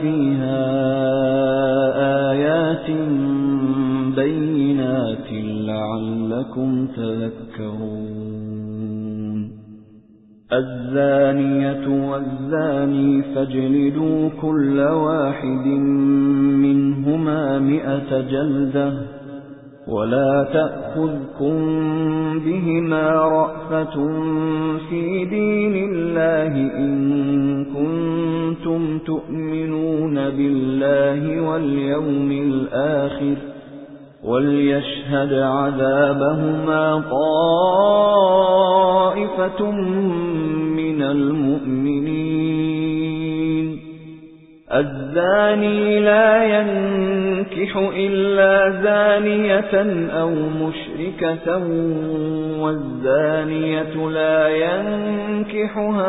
فيها آيات بينات لعلكم تذكرون. الزانية والزاني فاجلدوا كل واحد منهما مئة جلدة ولا تأخذكم بهما رأفة في دين الله إن تؤمنون بالله واليوم الآخر وليشهد عذابهما طائفة من المؤمنين. الزاني لا ينكح إلا زانية أو مشركة والزانية لا ينكحها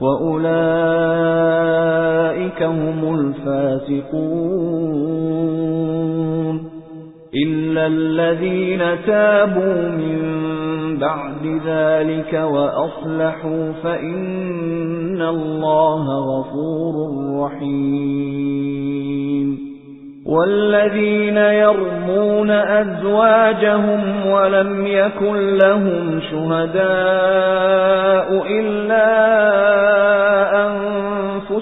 وَأُولَئِكَ هُمُ الْفَاسِقُونَ إِلَّا الَّذِينَ تَابُوا مِن بَعْدِ ذَلِكَ وَأَصْلَحُوا فَإِنَّ اللَّهَ غَفُورٌ رَّحِيمٌ وَالَّذِينَ يَرْمُونَ أَزْوَاجَهُمْ وَلَمْ يَكُنْ لَهُمْ شُهَدَاءُ إِلَّا